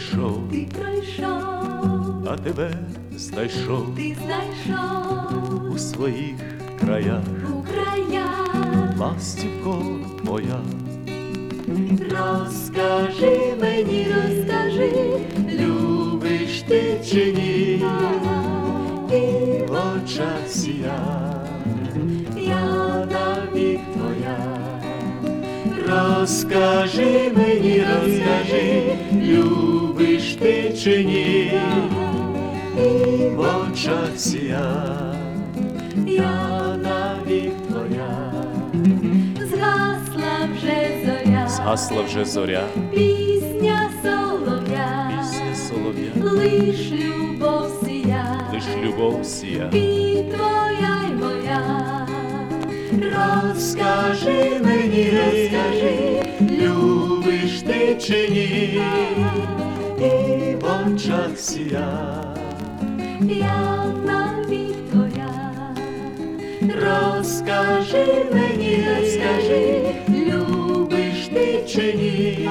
пройшов, Ти пройшов, а тебе знайшов. Ти знайшов. У своїх краях, у краях. ластівко моя, Розкажи мені, розкажи, любиш ти чи ні, і в очах сія, я навік твоя. Розкажи мені, розкажи, любиш ти чи ні, і в очах сія, я навік твоя. згасла вже зоря, Згасла вже зоря, пісня солов'я, пісня солов'я, лиш любов сія, лиш любов сія. і твоя й моя. Розкажи мені, розкажи, любиш ти чи ні, і в очах сія, Я на вікторя, розкажи мені, розкажи, любиш ти чи ні,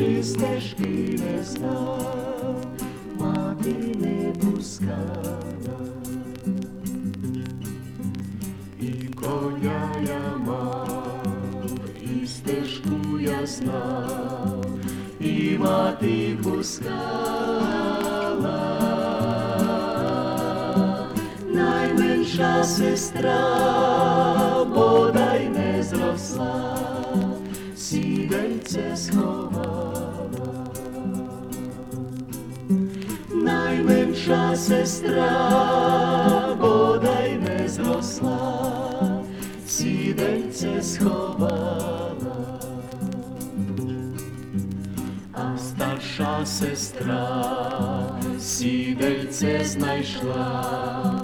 чи стежки не знав, мати не пускала, і коня я мав, і стежку я знав, і мати пускала, найменша сестра, сестра, бодай не зросла, сідельце сховала, а старша сестра сідельце знайшла,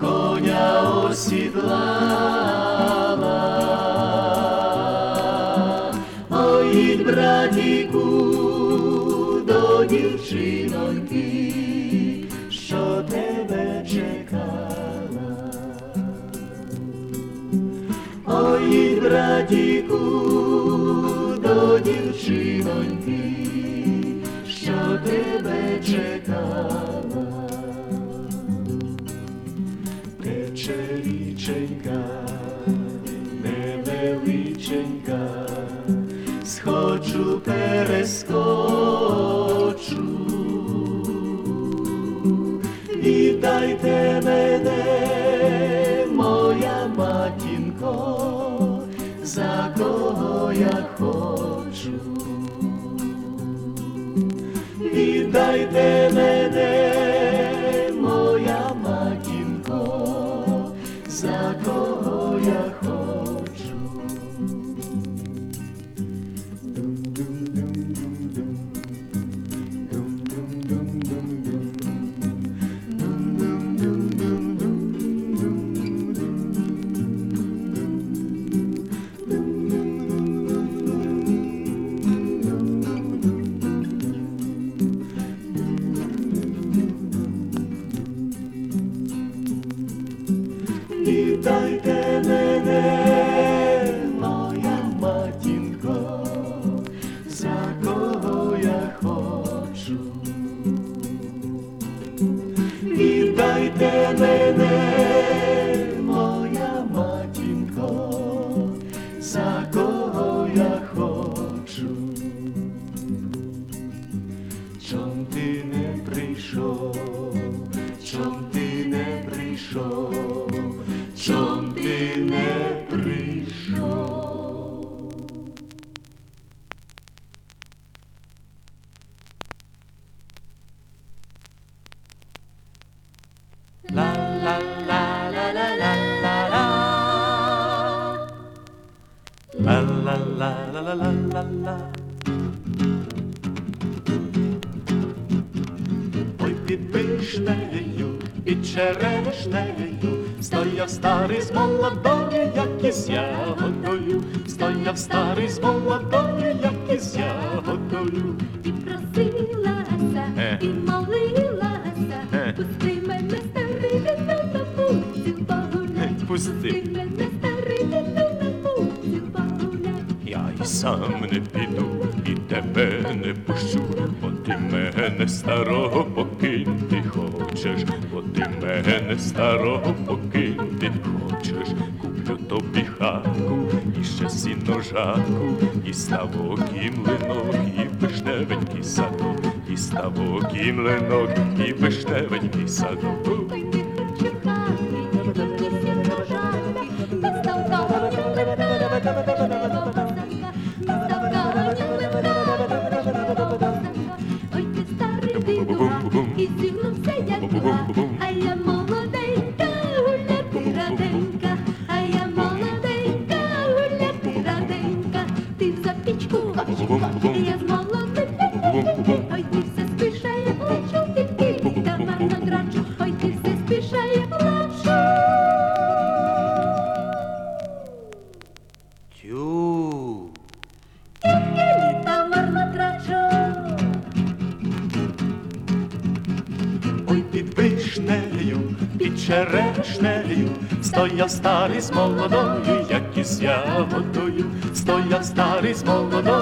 коня осідлала, Привіт, братіку, до дівчиноньки, що тебе чекала, тече річенька, невеличенька, схочу перескочити. day. і сам не піду, і тебе не пущу, бо ти мене старого покинь ти хочеш, бо ти мене старого покинь ти хочеш, куплю тобі хатку, і ще сіножатку, і ставок, і млинок, і вишневенький садок, і ставок, і млинок, і вишневенький садок. стояв старий з молодою, як і з ягодою, стоя старий з молодою.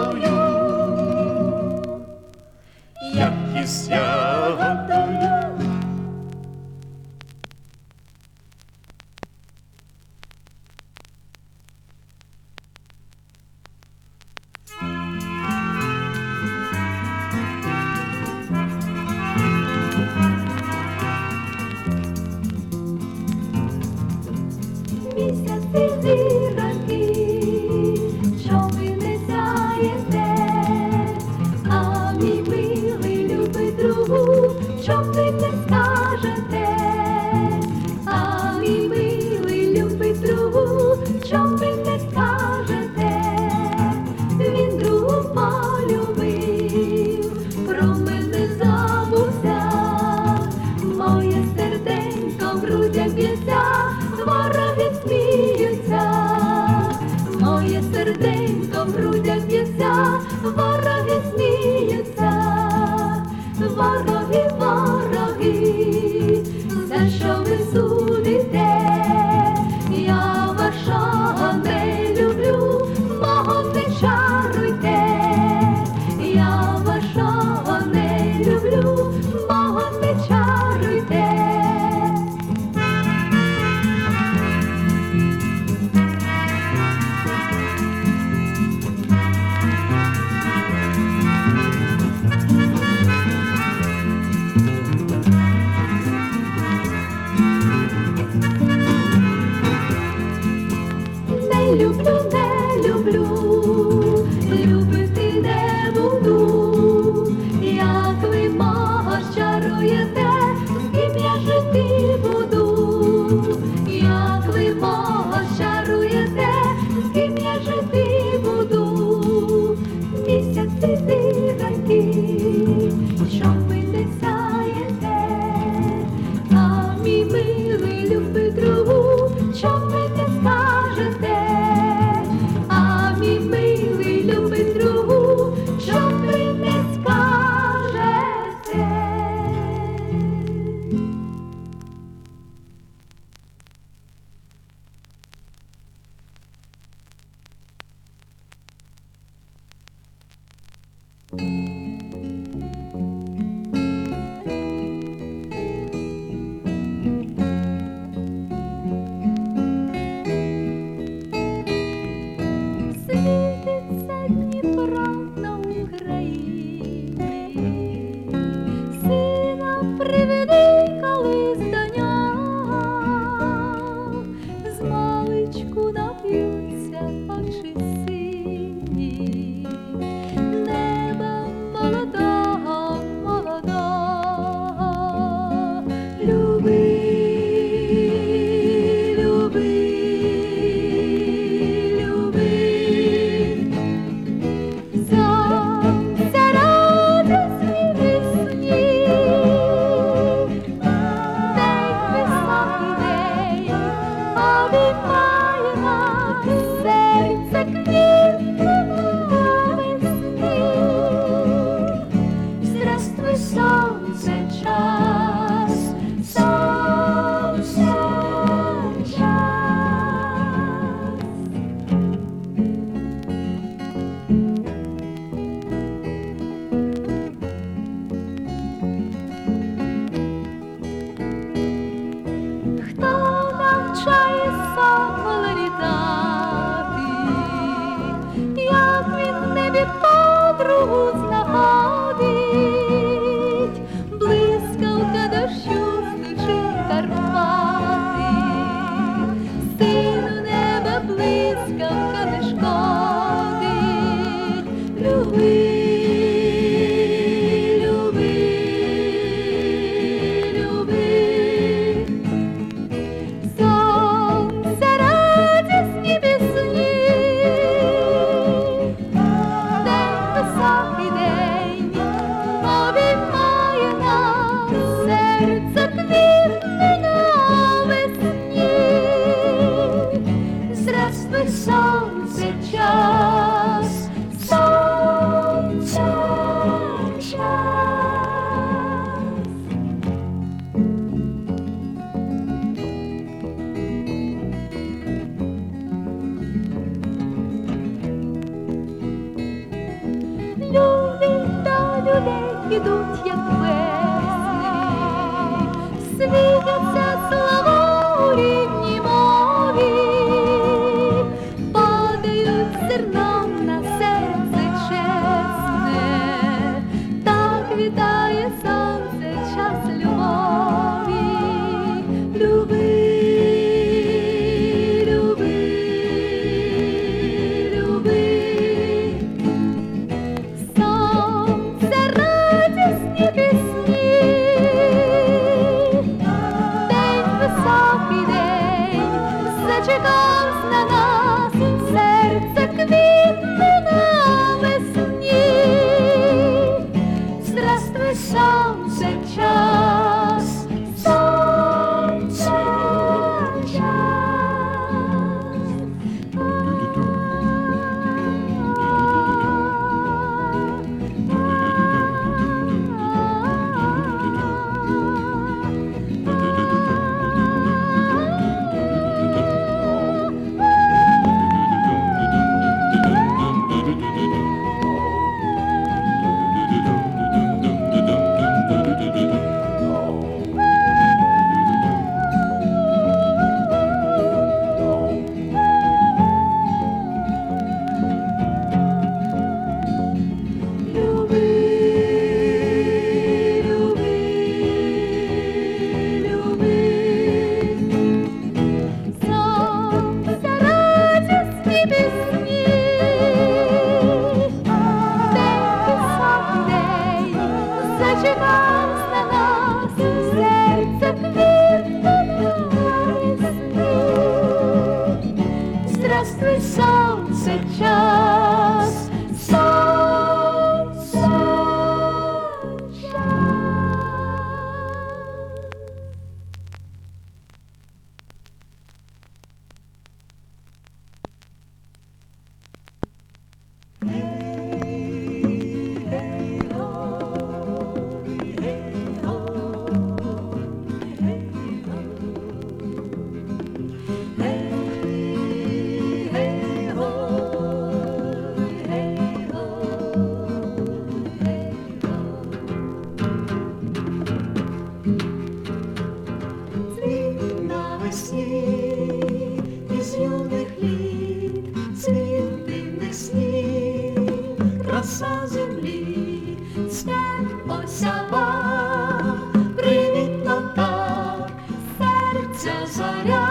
оса землі, сміхося Бог, привітно так, серця заря,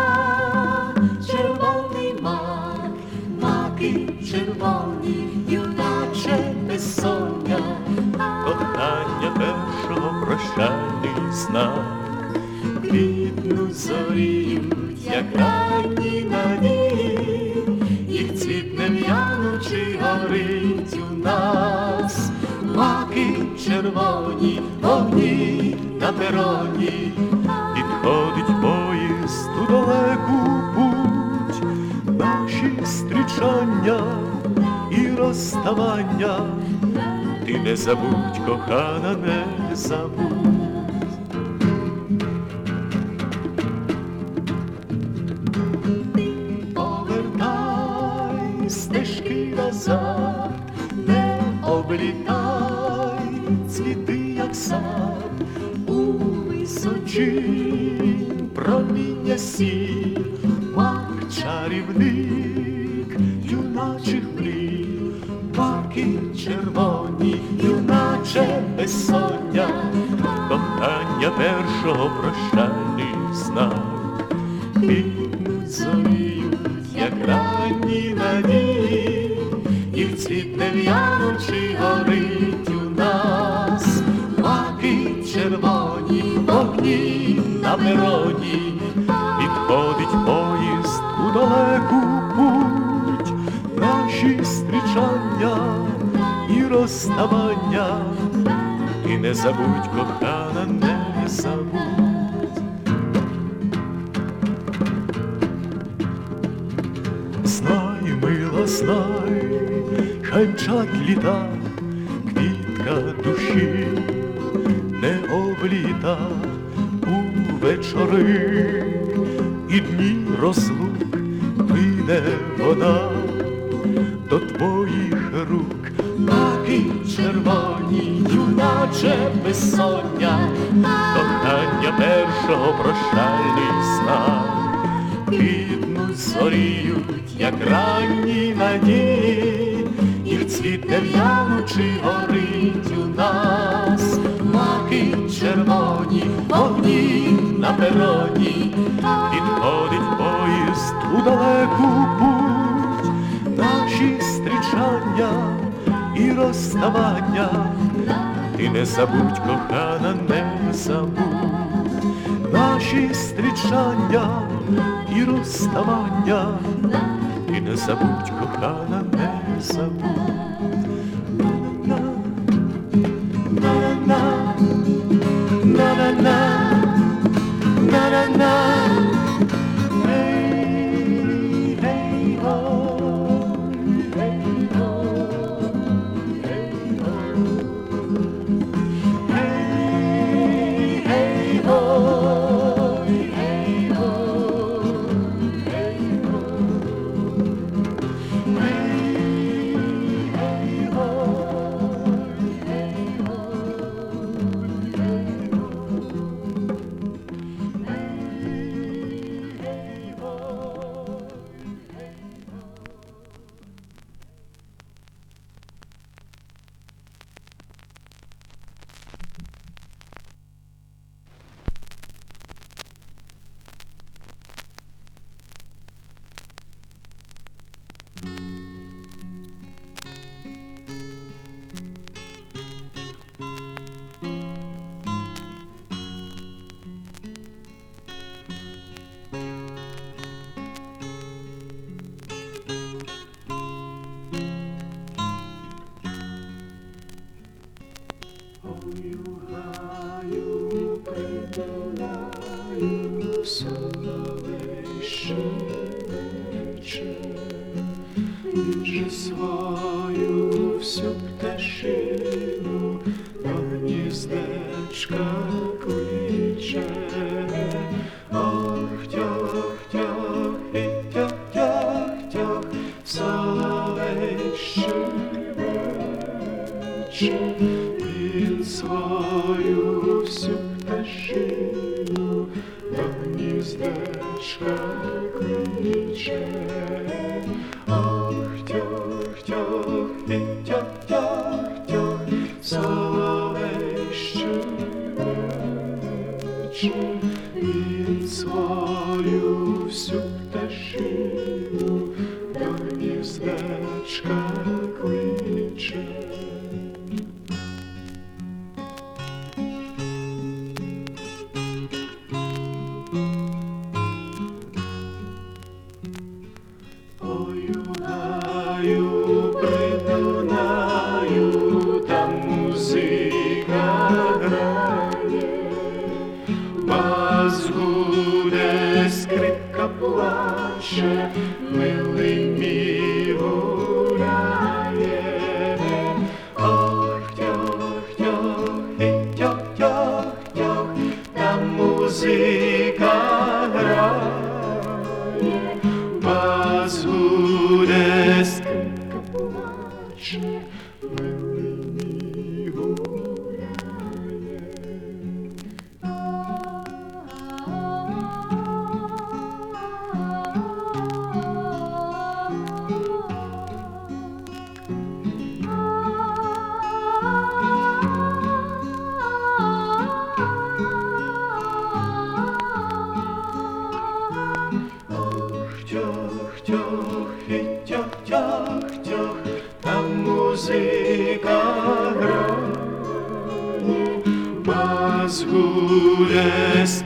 червоний мак, маки червоні, юначе безсоння, кохання першого прощальний сна. Червоні, вогні на пероні, підходить поїзд у далеку путь, наші стрічання і розставання, ти не забудь, кохана, не забудь. Стежки назад, не облітай сад, у височинь проміння сі, мак чарівник, юначих мрій, маки червоні, юначе безсоння, кохання першого прощальний знак. Квітнуть зоріють, як ранні надії, їх цвіт не в'янучи пероні, підходить поїзд у далеку путь, наші стрічання і розставання, і не забудь, кохана, не забудь. Знай, мила, знай, хай мчать літа, квітка душі не обліта вечори і дні розлук прийде вона до твоїх рук, маки червоні, юначе безсоння, кохання першого прощальний знак. Квітнуть зоріють, як ранні надії, їх цвіт не в'янучи горить пероні, підходить поїзд у далеку путь, наші стрічання і розставання, ти не забудь, кохана, не забудь. Наші стрічання і розставання, і не забудь, кохана, не забудь. Вече. Він свою всю пташину до гніздечка Judas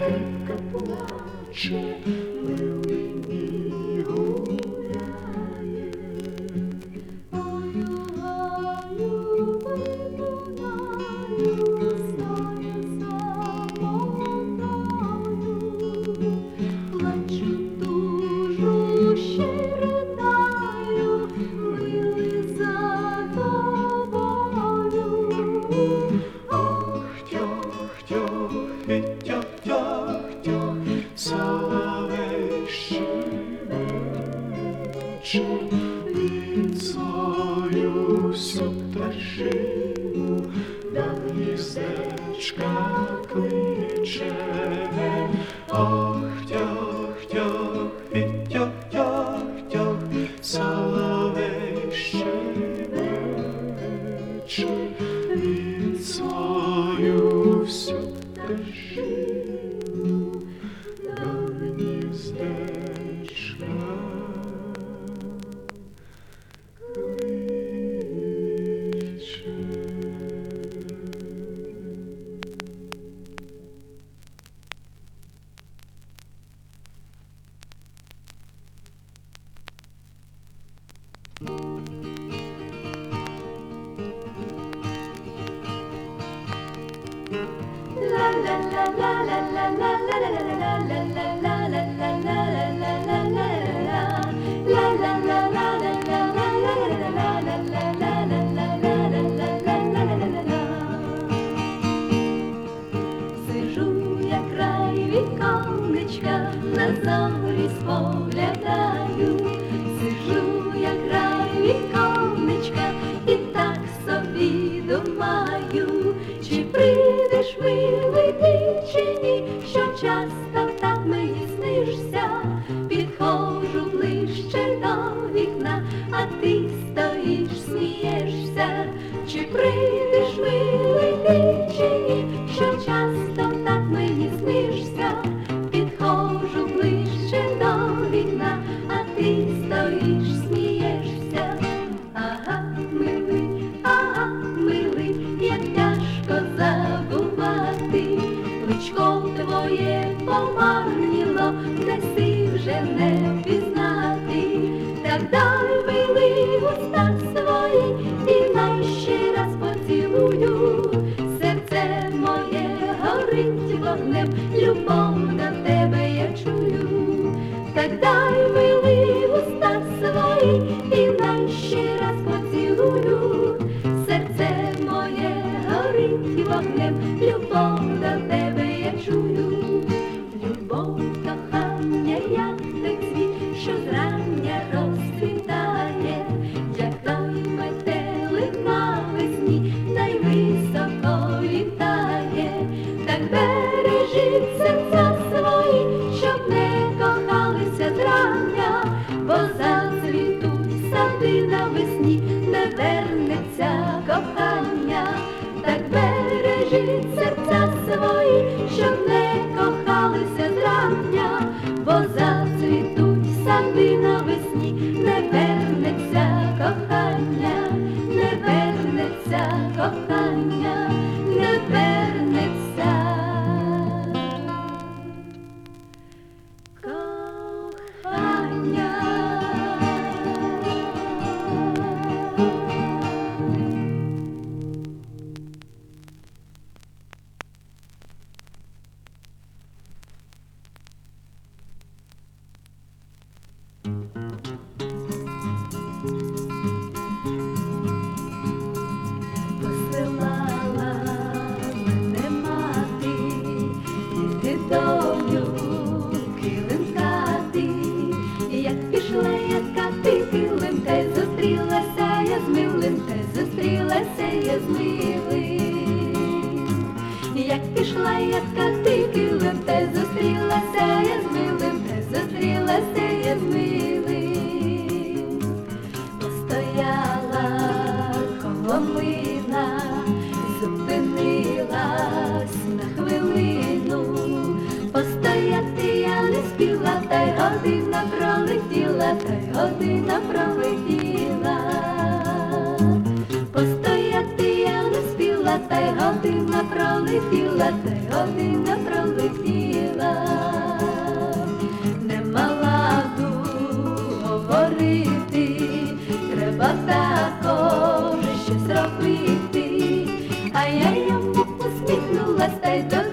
것 пролетіла, та й година пролетіла, та й година пролетіла, не мала говорити, треба також щось робити, а я йому посміхнулась та й до.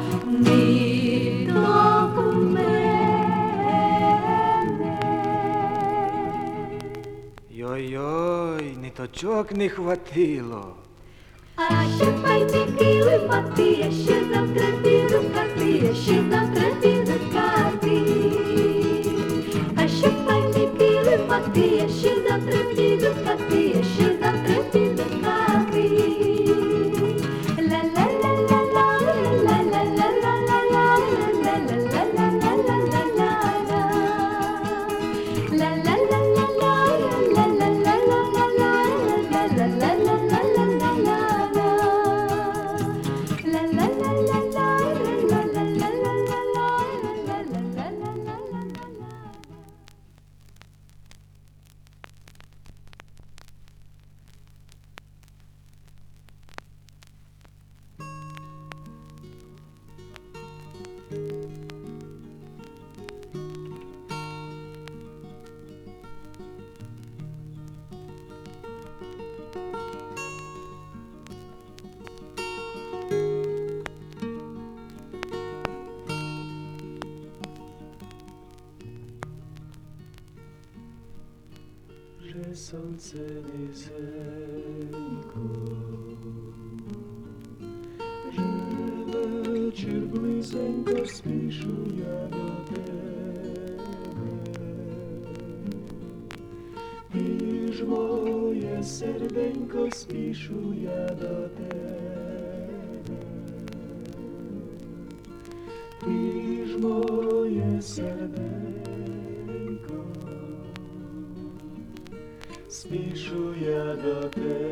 Точок не хватило. А ще пальці кили мати, я ще завтра спішу я до тебе, ти ж моє серденько, спішу я до тебе, ти ж моє серденько, спішу я до тебе.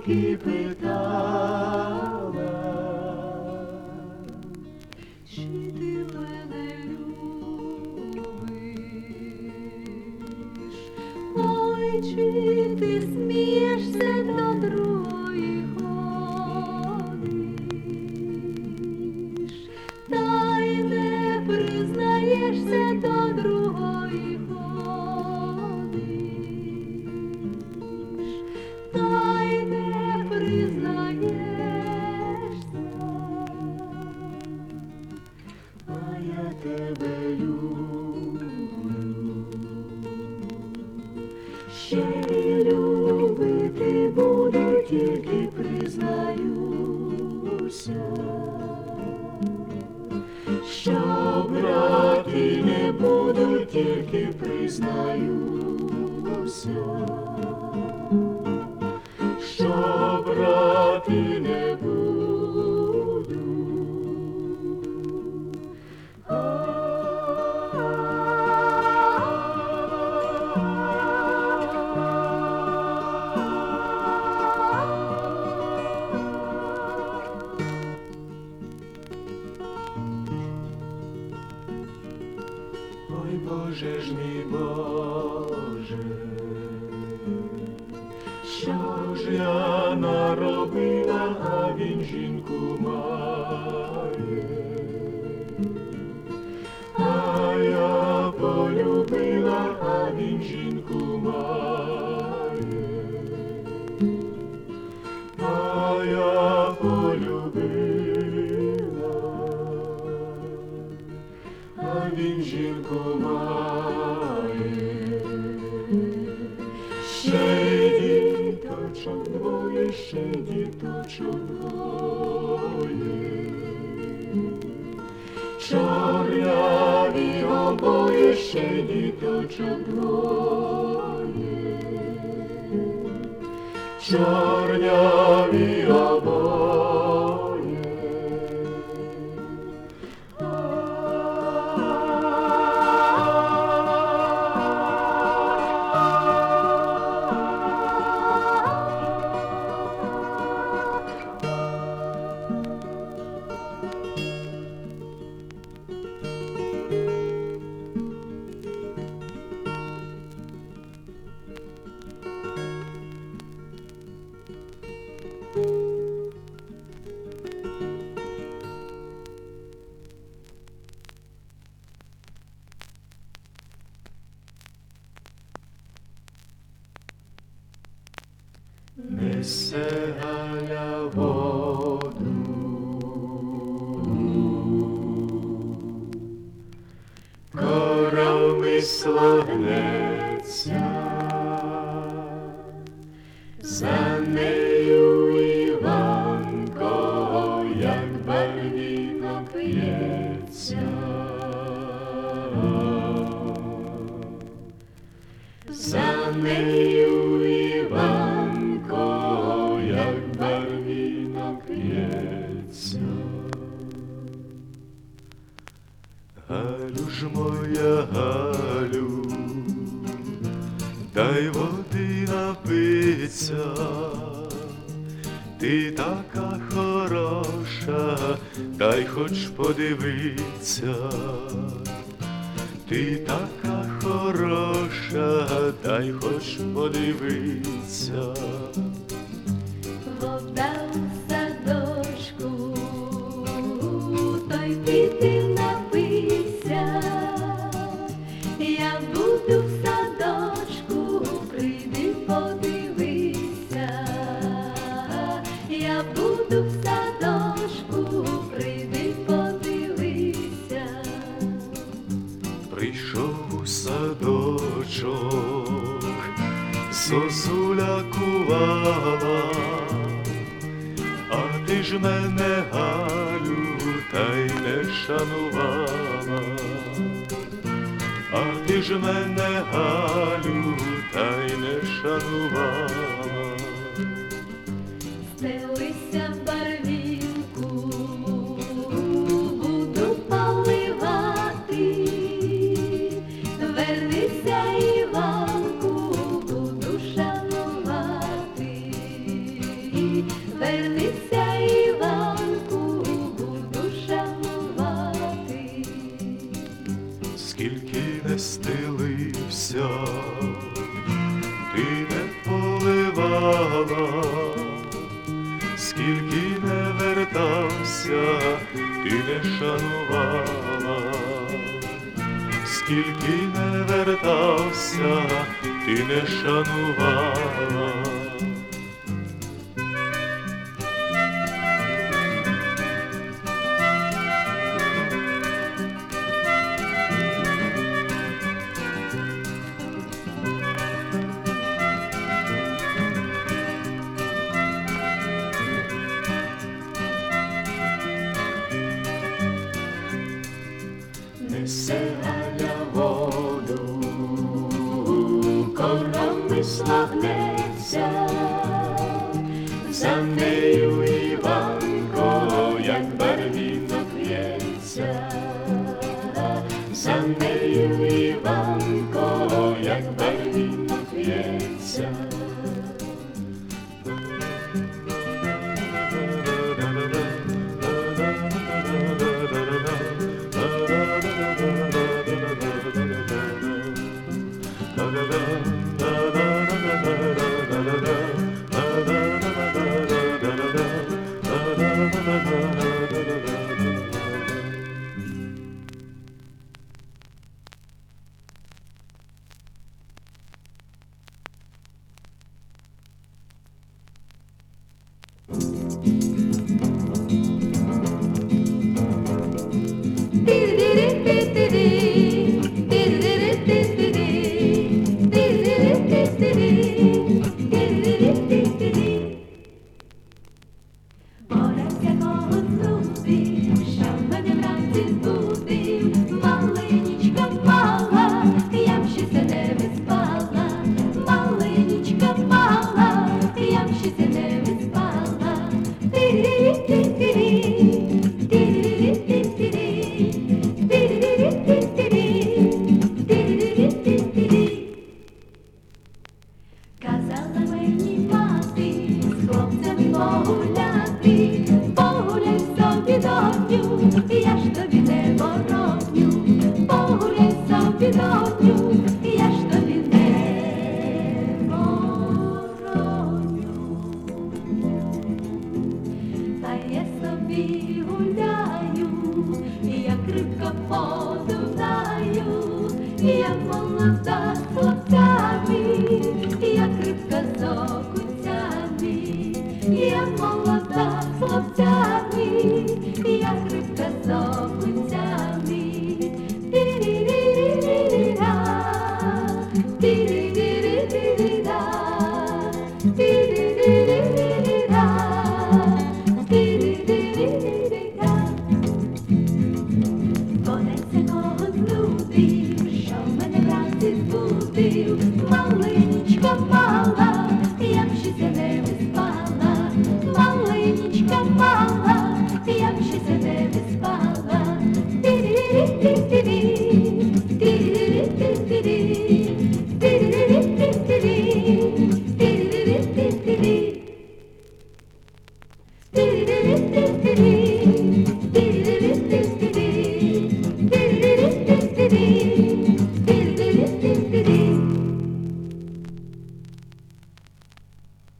keep it down. Боже ж мій Боже, що ж я наробила, а він жінку мав. Ти така хороша, дай хоч подивиться. мене Галю, та й не шанувала, а ти ж мене Галю, та й не шанувала. ріки не стелився, ти не поливала, скільки не вертався, ти не шанувала, скільки не вертався, ти не шанувала.